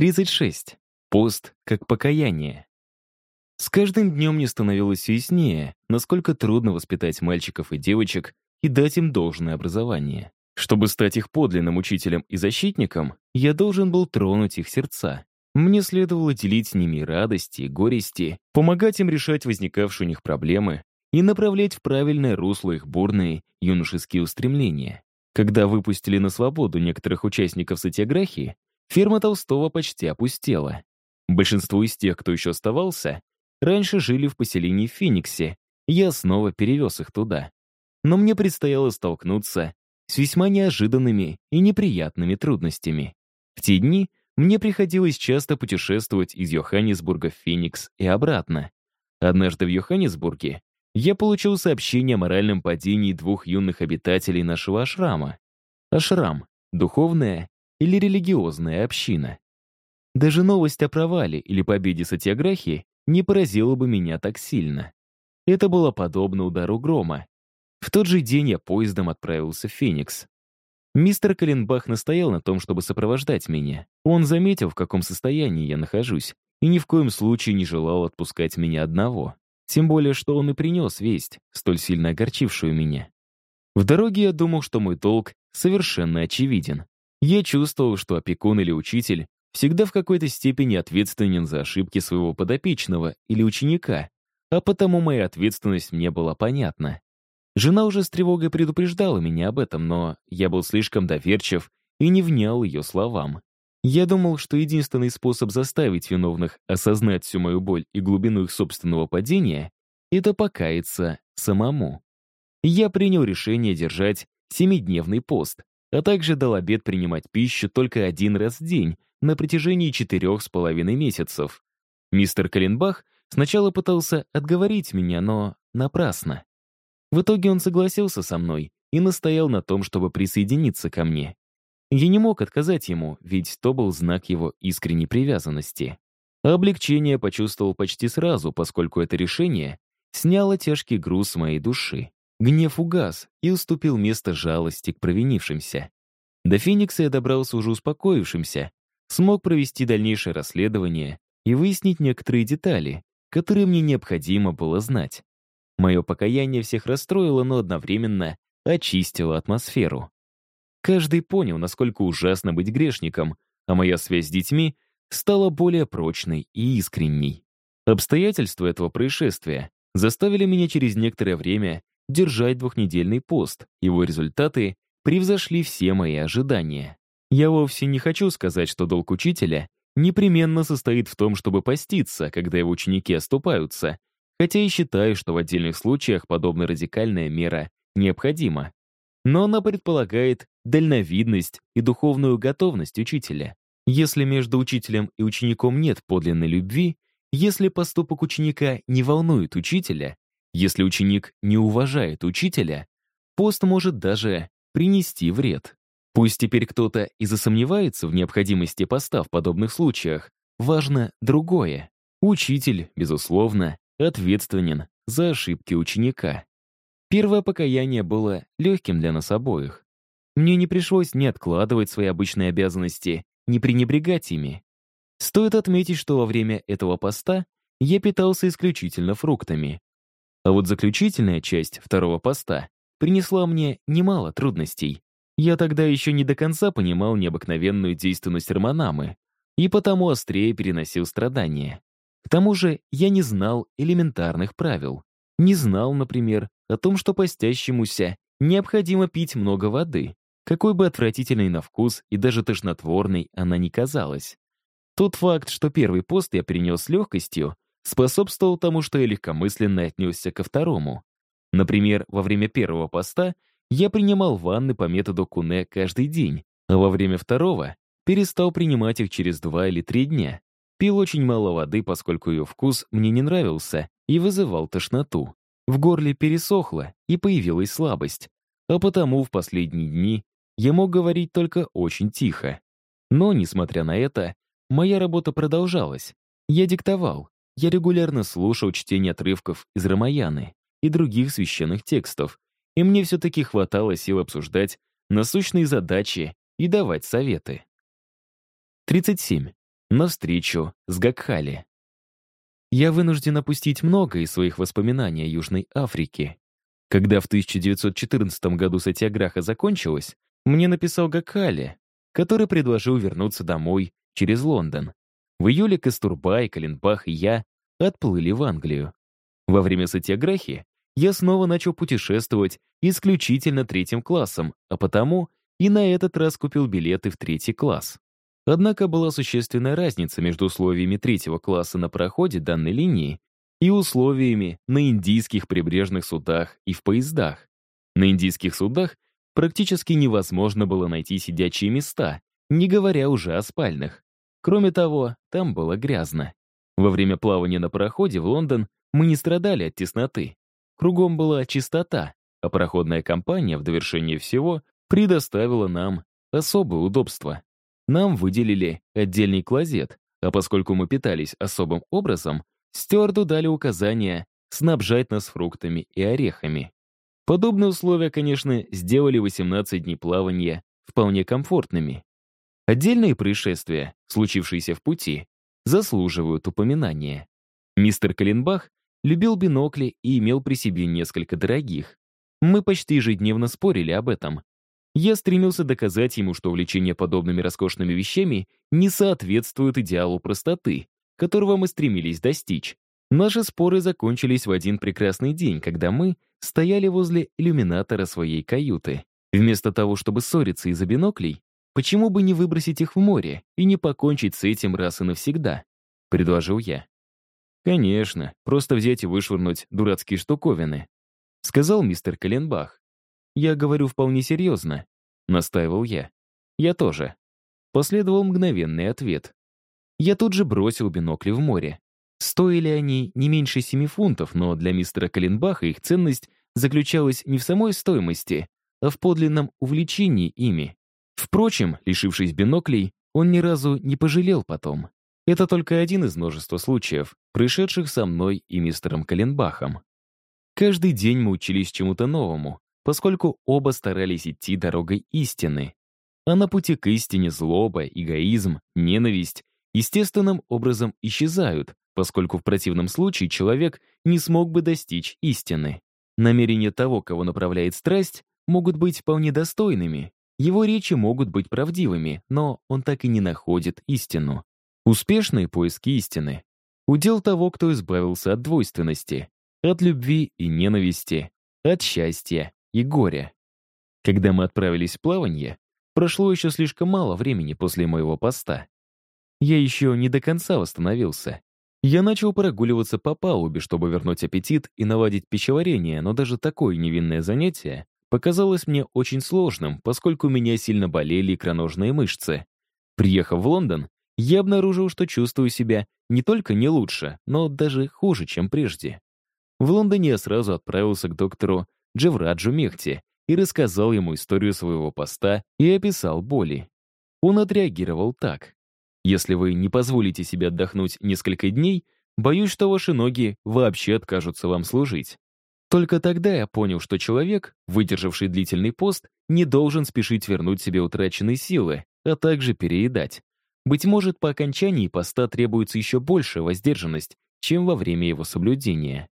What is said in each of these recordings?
36. Пост как покаяние. С каждым днем мне становилось яснее, насколько трудно воспитать мальчиков и девочек и дать им должное образование. Чтобы стать их подлинным учителем и защитником, я должен был тронуть их сердца. Мне следовало делить с ними радости и горести, помогать им решать возникавшие у них проблемы и направлять в правильное русло их бурные юношеские устремления. Когда выпустили на свободу некоторых участников сатиаграхии, Ферма Толстого почти опустела. Большинство из тех, кто еще оставался, раньше жили в поселении в Фениксе, я снова перевез их туда. Но мне предстояло столкнуться с весьма неожиданными и неприятными трудностями. В те дни мне приходилось часто путешествовать из Йоханнесбурга в Феникс и обратно. Однажды в Йоханнесбурге я получил сообщение о моральном падении двух юных обитателей нашего ашрама. Ашрам — духовная или религиозная община. Даже новость о провале или победе сатиаграхи не поразила бы меня так сильно. Это было подобно удару грома. В тот же день я поездом отправился в Феникс. Мистер Каленбах настоял на том, чтобы сопровождать меня. Он заметил, в каком состоянии я нахожусь, и ни в коем случае не желал отпускать меня одного. Тем более, что он и принес весть, столь сильно огорчившую меня. В дороге я думал, что мой долг совершенно очевиден. Я чувствовал, что опекун или учитель всегда в какой-то степени ответственен за ошибки своего подопечного или ученика, а потому моя ответственность мне была понятна. Жена уже с тревогой предупреждала меня об этом, но я был слишком доверчив и не внял ее словам. Я думал, что единственный способ заставить виновных осознать всю мою боль и глубину их собственного падения — это покаяться самому. Я принял решение держать семидневный пост, а также дал обед принимать пищу только один раз в день на протяжении четырех с половиной месяцев. Мистер Каленбах сначала пытался отговорить меня, но напрасно. В итоге он согласился со мной и настоял на том, чтобы присоединиться ко мне. Я не мог отказать ему, ведь то был знак его искренней привязанности. облегчение почувствовал почти сразу, поскольку это решение сняло тяжкий груз моей души. Гнев угас и уступил место жалости к провинившимся. До Феникса я добрался уже успокоившимся, смог провести дальнейшее расследование и выяснить некоторые детали, которые мне необходимо было знать. Мое покаяние всех расстроило, но одновременно очистило атмосферу. Каждый понял, насколько ужасно быть грешником, а моя связь с детьми стала более прочной и искренней. Обстоятельства этого происшествия заставили меня через некоторое время держать двухнедельный пост. Его результаты превзошли все мои ожидания. Я вовсе не хочу сказать, что долг учителя непременно состоит в том, чтобы поститься, когда его ученики оступаются, хотя и считаю, что в отдельных случаях подобная радикальная мера необходима. Но она предполагает дальновидность и духовную готовность учителя. Если между учителем и учеником нет подлинной любви, если поступок ученика не волнует учителя, если ученик не уважает учителя, пост может даже принести вред. Пусть теперь кто-то и засомневается в необходимости поста в подобных случаях, важно другое. Учитель, безусловно, ответственен за ошибки ученика. Первое покаяние было легким для нас обоих. Мне не пришлось ни откладывать свои обычные обязанности, ни пренебрегать ими. Стоит отметить, что во время этого поста я питался исключительно фруктами. А вот заключительная часть второго поста принесла мне немало трудностей. Я тогда еще не до конца понимал необыкновенную действенность Романамы и потому острее переносил страдания. К тому же я не знал элементарных правил. Не знал, например, о том, что постящемуся необходимо пить много воды, какой бы отвратительной на вкус и даже тошнотворной она ни казалась. Тот факт, что первый пост я перенес с легкостью, способствовал тому, что я легкомысленно отнесся ко второму. Например, во время первого поста я принимал ванны по методу Куне каждый день, а во время второго перестал принимать их через два или три дня. Пил очень мало воды, поскольку ее вкус мне не нравился и вызывал тошноту. В горле пересохло и появилась слабость, а потому в последние дни я мог говорить только очень тихо. Но, несмотря на это, моя работа продолжалась. Я диктовал, я регулярно слушал чтение отрывков из Рамаяны и других священных текстов, и мне все-таки хватало сил обсуждать насущные задачи и давать советы. 37. на встречу с Гакхали. Я вынужден опустить много из своих воспоминаний о Южной Африке. Когда в 1914 году сатиаграха закончилась, мне написал Гакхали, который предложил вернуться домой через Лондон. В июле Кастурбай, Калинбах и я отплыли в Англию. Во время сатиаграхи я снова начал путешествовать исключительно третьим классом, а потому и на этот раз купил билеты в третий класс. Однако была существенная разница между условиями третьего класса на проходе данной линии и условиями на индийских прибрежных судах и в поездах. На индийских судах практически невозможно было найти сидячие места, не говоря уже о спальных. Кроме того, там было грязно. Во время плавания на пароходе в Лондон мы не страдали от тесноты. Кругом была чистота, а пароходная компания в довершение всего предоставила нам особое удобство. Нам выделили отдельный клозет, а поскольку мы питались особым образом, стюарду дали указание снабжать нас фруктами и орехами. Подобные условия, конечно, сделали 18 дней плавания вполне комфортными. Отдельные происшествия, случившиеся в пути, заслуживают упоминания. Мистер Калинбах любил бинокли и имел при себе несколько дорогих. Мы почти ежедневно спорили об этом. Я стремился доказать ему, что увлечение подобными роскошными вещами не соответствует идеалу простоты, которого мы стремились достичь. Наши споры закончились в один прекрасный день, когда мы стояли возле иллюминатора своей каюты. Вместо того, чтобы ссориться из-за биноклей, почему бы не выбросить их в море и не покончить с этим раз и навсегда? Предложил я. Конечно, просто взять и вышвырнуть дурацкие штуковины. Сказал мистер Каленбах. Я говорю вполне серьезно. Настаивал я. Я тоже. Последовал мгновенный ответ. Я тут же бросил бинокли в море. Стоили они не меньше семи фунтов, но для мистера Каленбаха их ценность заключалась не в самой стоимости, а в подлинном увлечении ими. Впрочем, лишившись биноклей, он ни разу не пожалел потом. Это только один из множества случаев, происшедших со мной и мистером Каленбахом. Каждый день мы учились чему-то новому, поскольку оба старались идти дорогой истины. А на пути к истине злоба, эгоизм, ненависть естественным образом исчезают, поскольку в противном случае человек не смог бы достичь истины. Намерения того, кого направляет страсть, могут быть вполне достойными, его речи могут быть правдивыми, но он так и не находит истину. Успешные поиски истины — удел того, кто избавился от двойственности, от любви и ненависти, от счастья и горя. Когда мы отправились в плавание, прошло еще слишком мало времени после моего поста. Я еще не до конца восстановился. Я начал прогуливаться по палубе, чтобы вернуть аппетит и наладить пищеварение, но даже такое невинное занятие показалось мне очень сложным, поскольку у меня сильно болели икроножные мышцы. Приехав в Лондон, я обнаружил, что чувствую себя не только не лучше, но даже хуже, чем прежде. В Лондоне я сразу отправился к доктору Джевраджу Мехти и рассказал ему историю своего поста и описал боли. Он отреагировал так. «Если вы не позволите себе отдохнуть несколько дней, боюсь, что ваши ноги вообще откажутся вам служить». Только тогда я понял, что человек, выдержавший длительный пост, не должен спешить вернуть себе утраченные силы, а также переедать. Быть может, по окончании поста требуется еще большая воздержанность, чем во время его соблюдения.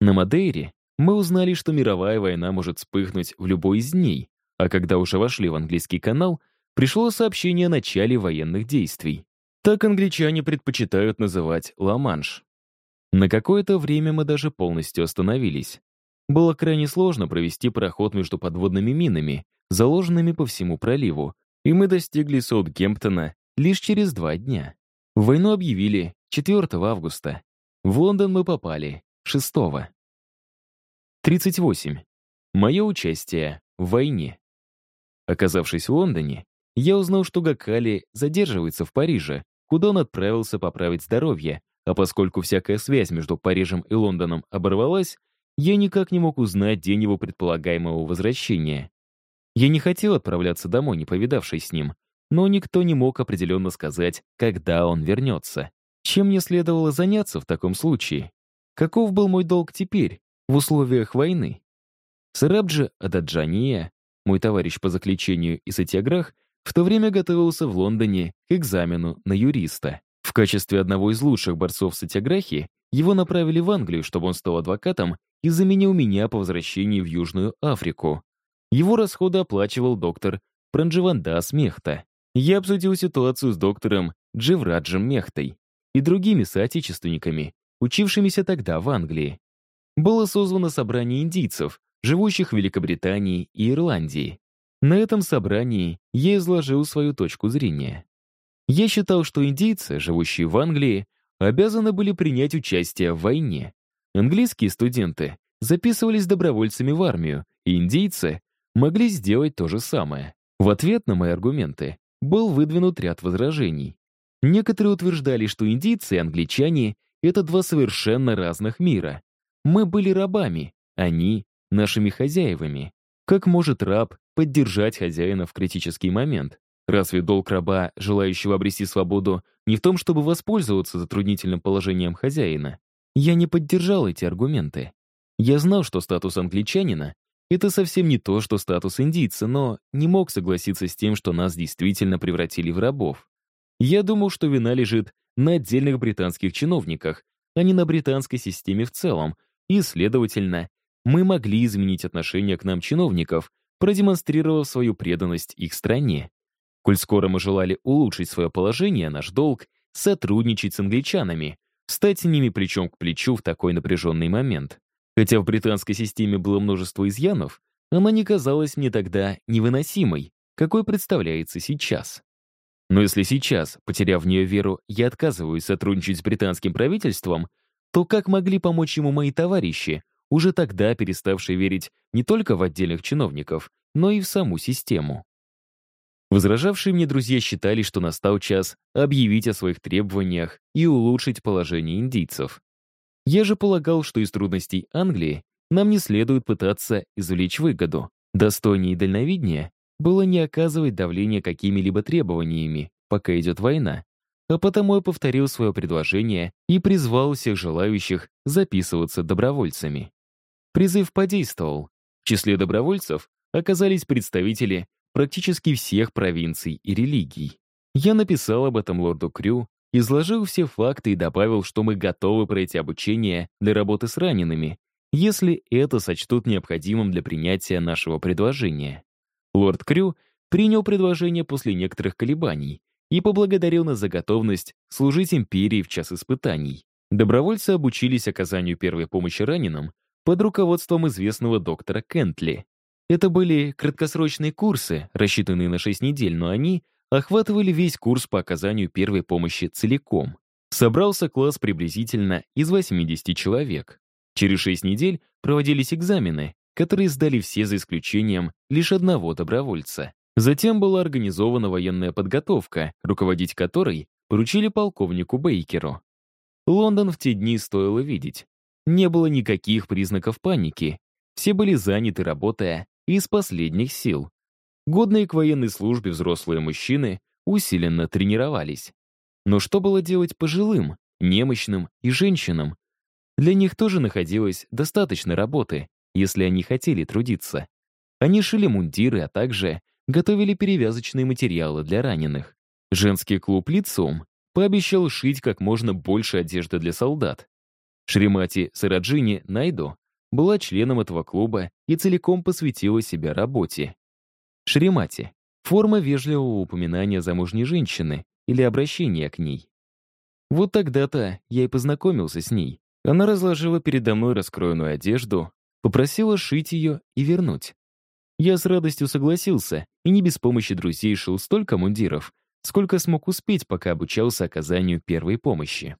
На Мадейре мы узнали, что мировая война может вспыхнуть в любой из дней, а когда уже вошли в английский канал, пришло сообщение о начале военных действий. Так англичане предпочитают называть Ла-Манш. На какое-то время мы даже полностью остановились. Было крайне сложно провести проход между подводными минами, заложенными по всему проливу, и мы достигли Саутгемптона лишь через два дня. Войну объявили 4 августа. В Лондон мы попали 6. 38. Мое участие в войне. Оказавшись в Лондоне, я узнал, что Гакали задерживается в Париже, куда он отправился поправить здоровье, а поскольку всякая связь между Парижем и Лондоном оборвалась, я никак не мог узнать день его предполагаемого возвращения. Я не хотел отправляться домой, не повидавшись с ним, но никто не мог определенно сказать, когда он вернется. Чем мне следовало заняться в таком случае? Каков был мой долг теперь, в условиях войны? Сарабджи Ададжания, мой товарищ по заключению и сатиаграх, в то время готовился в Лондоне к экзамену на юриста. В качестве одного из лучших борцов сатяграхи его направили в Англию, чтобы он стал адвокатом и заменил меня по возвращении в Южную Африку. Его расходы оплачивал доктор Прандживандас Мехта. Я обсудил ситуацию с доктором Дживраджем Мехтой и другими соотечественниками, учившимися тогда в Англии. Было созвано собрание индийцев, живущих в Великобритании и Ирландии. На этом собрании я изложил свою точку зрения. Я считал, что индийцы, живущие в Англии, обязаны были принять участие в войне. Английские студенты записывались добровольцами в армию, и индийцы могли сделать то же самое. В ответ на мои аргументы был выдвинут ряд возражений. Некоторые утверждали, что индийцы и англичане — это два совершенно разных мира. Мы были рабами, они — нашими хозяевами. Как может раб поддержать хозяина в критический момент? Разве долг раба, желающего обрести свободу, не в том, чтобы воспользоваться затруднительным положением хозяина? Я не поддержал эти аргументы. Я знал, что статус англичанина — это совсем не то, что статус индийца, но не мог согласиться с тем, что нас действительно превратили в рабов. Я думал, что вина лежит на отдельных британских чиновниках, а не на британской системе в целом, и, следовательно, мы могли изменить отношение к нам чиновников, продемонстрировав свою преданность их стране. Коль скоро мы желали улучшить свое положение, наш долг — сотрудничать с англичанами, стать ними плечом к плечу в такой напряженный момент. Хотя в британской системе было множество изъянов, она не казалась мне тогда невыносимой, какой представляется сейчас. Но если сейчас, потеряв в нее веру, я отказываюсь сотрудничать с британским правительством, то как могли помочь ему мои товарищи, уже тогда переставшие верить не только в отдельных чиновников, но и в саму систему? Возражавшие мне друзья считали, что настал час объявить о своих требованиях и улучшить положение индийцев. Я же полагал, что из трудностей Англии нам не следует пытаться извлечь выгоду. Достойнее и дальновиднее было не оказывать давления какими-либо требованиями, пока идет война. А потому я повторил свое предложение и призвал всех желающих записываться добровольцами. Призыв подействовал. В числе добровольцев оказались представители практически всех провинций и религий. Я написал об этом лорду Крю, изложил все факты и добавил, что мы готовы пройти обучение для работы с ранеными, если это сочтут необходимым для принятия нашего предложения. Лорд Крю принял предложение после некоторых колебаний и поблагодарил нас за готовность служить империи в час испытаний. Добровольцы обучились оказанию первой помощи раненым под руководством известного доктора Кентли. Это были краткосрочные курсы, рассчитанные на 6 недель, но они охватывали весь курс по оказанию первой помощи целиком. Собрался класс приблизительно из 80 человек. Через 6 недель проводились экзамены, которые сдали все за исключением лишь одного добровольца. Затем была организована военная подготовка, руководить которой поручили полковнику Бейкеру. Лондон в те дни стоило видеть. Не было никаких признаков паники. Все были заняты, работая из последних сил. Годные к военной службе взрослые мужчины усиленно тренировались. Но что было делать пожилым, немощным и женщинам? Для них тоже находилось достаточно работы, если они хотели трудиться. Они шили мундиры, а также готовили перевязочные материалы для раненых. Женский клуб «Лицом» пообещал шить как можно больше одежды для солдат. Шримати Сараджини Найдо была членом этого клуба и целиком посвятила себя работе. Шримати — форма вежливого упоминания замужней женщины или обращения к ней. Вот тогда-то я и познакомился с ней. Она разложила передо мной раскроенную одежду, попросила шить ее и вернуть. Я с радостью согласился и не без помощи друзей шил столько мундиров, сколько смог успеть, пока обучался оказанию первой помощи.